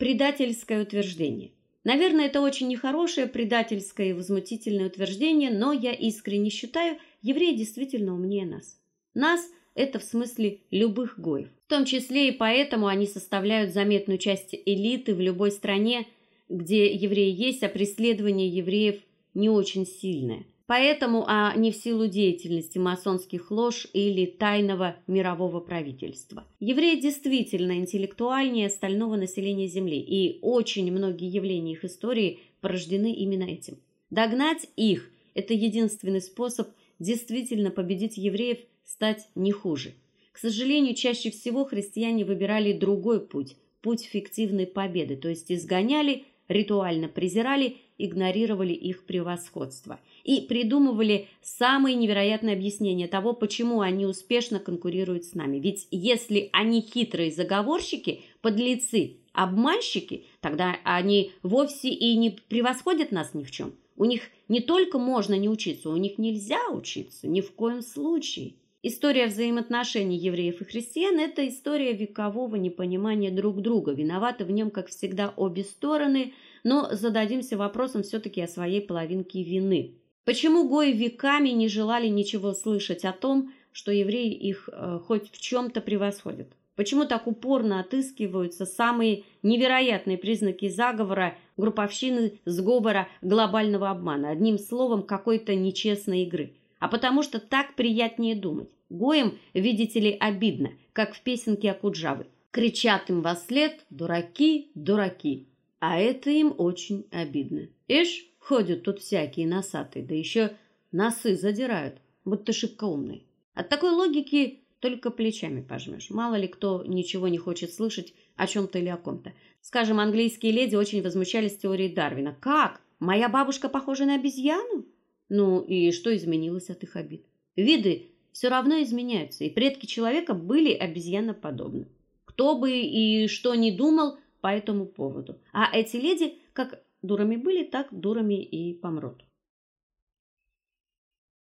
Предательское утверждение. Наверное, это очень нехорошее, предательское и возмутительное утверждение, но я искренне считаю, евреи действительно умнее нас. Нас это в смысле любых гоев. В том числе и поэтому они составляют заметную часть элиты в любой стране, где евреи есть, а преследование евреев не очень сильное. Поэтому, а не в силу деятельности масонских лож или тайного мирового правительства. Евреи действительно интеллектуальнее остального населения Земли, и очень многие явления их истории порождены именно этим. Догнать их это единственный способ действительно победить евреев, стать не хуже. К сожалению, чаще всего христиане выбирали другой путь, путь фиктивной победы, то есть изгоняли, ритуально презирали, игнорировали их превосходство и придумывали самые невероятные объяснения того, почему они успешно конкурируют с нами. Ведь если они хитрые заговорщики, подлецы, обманщики, тогда они вовсе и не превосходят нас ни в чем. У них не только можно не учиться, у них нельзя учиться ни в коем случае. История взаимоотношений евреев и христиан это история векового непонимания друг друга. Виноваты в нем, как всегда, обе стороны, но зададимся вопросом все таки о своей половинке вины. Почему гои веками не желали ничего слышать о том, что евреи их э, хоть в чем то превосходят? Почему так упорно отыскиваются самые невероятные признаки заговора, групповщины, сговора, глобального обмана, одним словом, какой-то нечестной игры? А потому что так приятнее думать. Гоем, видите ли, обидно, как в песенке Акуджавы. Кричат им во след: "Дураки, дураки". А это им очень обидно. Ишь, Ходят тут всякие носатые, да еще носы задирают, будто шибко умные. От такой логики только плечами пожмешь. Мало ли кто ничего не хочет слышать о чем то или о ком-то. Скажем, английские леди очень возмущались теорией Дарвина. Как? Моя бабушка похожа на обезьяну? Ну и что изменилось от их обид? Виды все равно изменяются, и предки человека были обезьяноподобны. Кто бы и что ни думал по этому поводу. А эти леди, как Дурами были, так дурами и помрут.